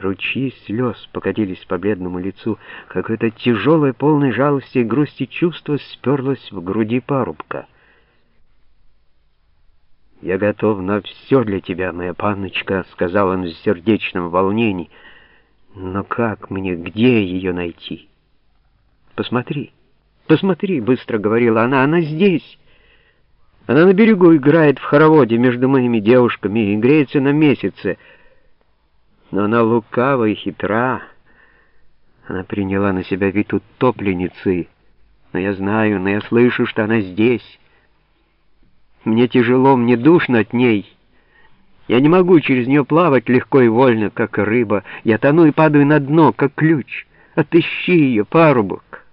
Ручьи слез покатились по бледному лицу. Какое-то тяжелое, полное жалости и грусти чувство сперлось в груди парубка. «Я готов на все для тебя, моя панночка», — сказал он в сердечном волнении. «Но как мне, где ее найти?» «Посмотри, посмотри», — быстро говорила она, — «она здесь». Она на берегу играет в хороводе между моими девушками и греется на месяце — но она лукава и хитра. Она приняла на себя вид утопленницы. Но я знаю, но я слышу, что она здесь. Мне тяжело, мне душно от ней. Я не могу через нее плавать легко и вольно, как рыба. Я тону и падаю на дно, как ключ. Отыщи ее, парубок.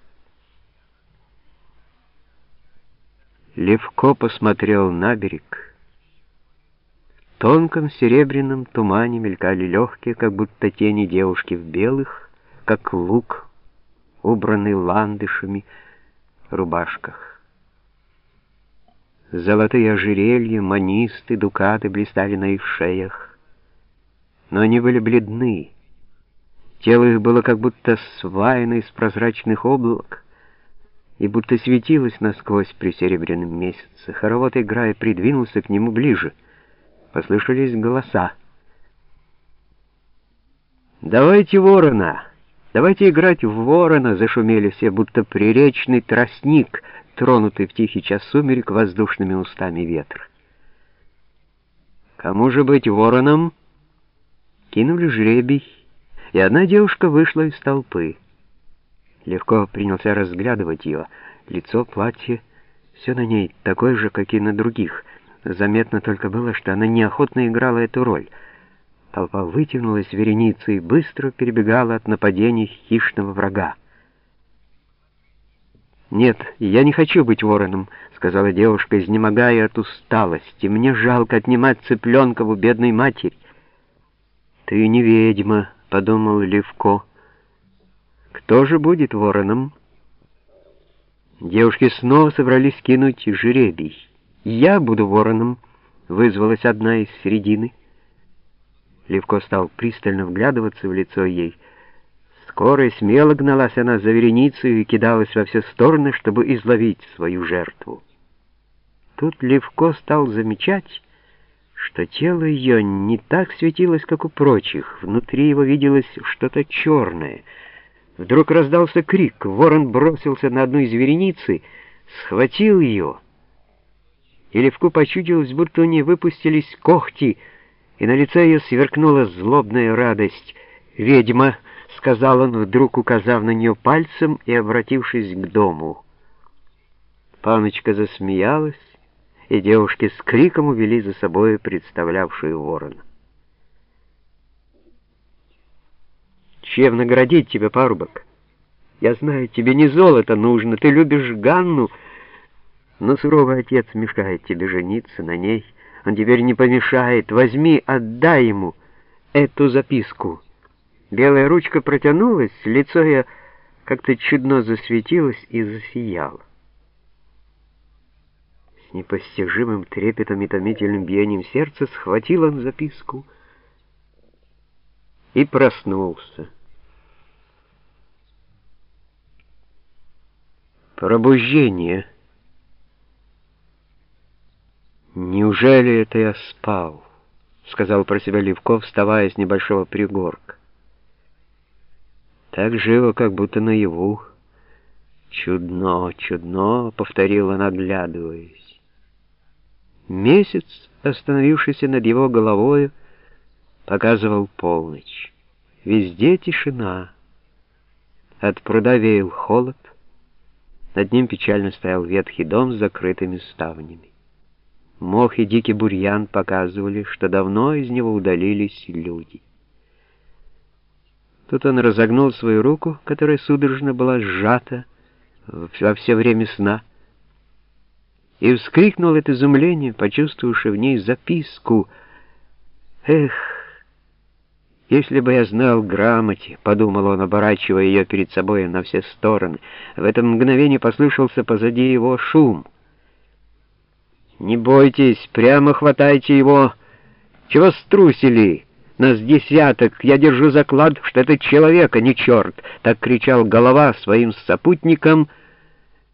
Левко посмотрел на берег тонком серебряном тумане мелькали легкие, как будто тени девушки в белых, как лук, убранный ландышами, рубашках. Золотые ожерелья, манисты, дукаты блистали на их шеях, но они были бледны. Тело их было как будто сваяно из прозрачных облак, и будто светилось насквозь при серебряном месяце. Хоровод, играя, придвинулся к нему ближе — Послышались голоса. «Давайте ворона! Давайте играть в ворона!» Зашумели все, будто приречный тростник, тронутый в тихий час сумерек воздушными устами ветра. «Кому же быть вороном?» Кинули жребий, и одна девушка вышла из толпы. Легко принялся разглядывать ее. Лицо, платье, все на ней такое же, как и на других — Заметно только было, что она неохотно играла эту роль. Толпа вытянулась вереницей и быстро перебегала от нападений хищного врага. «Нет, я не хочу быть вороном», — сказала девушка, изнемогая от усталости. «Мне жалко отнимать цыпленка у бедной матери». «Ты не ведьма», — подумал Левко. «Кто же будет вороном?» Девушки снова собрались кинуть жеребий. «Я буду вороном», — вызвалась одна из середины. Левко стал пристально вглядываться в лицо ей. Скоро и смело гналась она за вереницей и кидалась во все стороны, чтобы изловить свою жертву. Тут Левко стал замечать, что тело ее не так светилось, как у прочих. Внутри его виделось что-то черное. Вдруг раздался крик. Ворон бросился на одну из вереницы, схватил ее — и Левку почудилось, будто у нее выпустились когти, и на лице ее сверкнула злобная радость. «Ведьма!» — сказал он, вдруг указав на нее пальцем и обратившись к дому. Паночка засмеялась, и девушки с криком увели за собой представлявшую ворона. «Чем наградить тебя, парубок? Я знаю, тебе не золото нужно, ты любишь Ганну, — но суровый отец мешает тебе жениться на ней. Он теперь не помешает. Возьми, отдай ему эту записку. Белая ручка протянулась, лицо ее как-то чудно засветилось и засияло. С непостижимым трепетом и томительным биением сердца схватил он записку и проснулся. Пробуждение — «Неужели это я спал?» — сказал про себя Левков, вставая с небольшого пригорка. «Так живо, как будто наяву. Чудно, чудно!» — повторила, наглядываясь. Месяц, остановившийся над его головой, показывал полночь. Везде тишина. От пруда веял холод. Над ним печально стоял ветхий дом с закрытыми ставнями. Мох и дикий бурьян показывали, что давно из него удалились люди. Тут он разогнул свою руку, которая судорожно была сжата во все время сна, и вскрикнул от изумления, почувствовавши в ней записку. «Эх, если бы я знал грамоте», — подумал он, оборачивая ее перед собой на все стороны. В это мгновение послышался позади его шум — «Не бойтесь, прямо хватайте его! Чего струсили?» — Нас десяток, я держу заклад, что это человек, а не черт!» — так кричал голова своим сопутникам —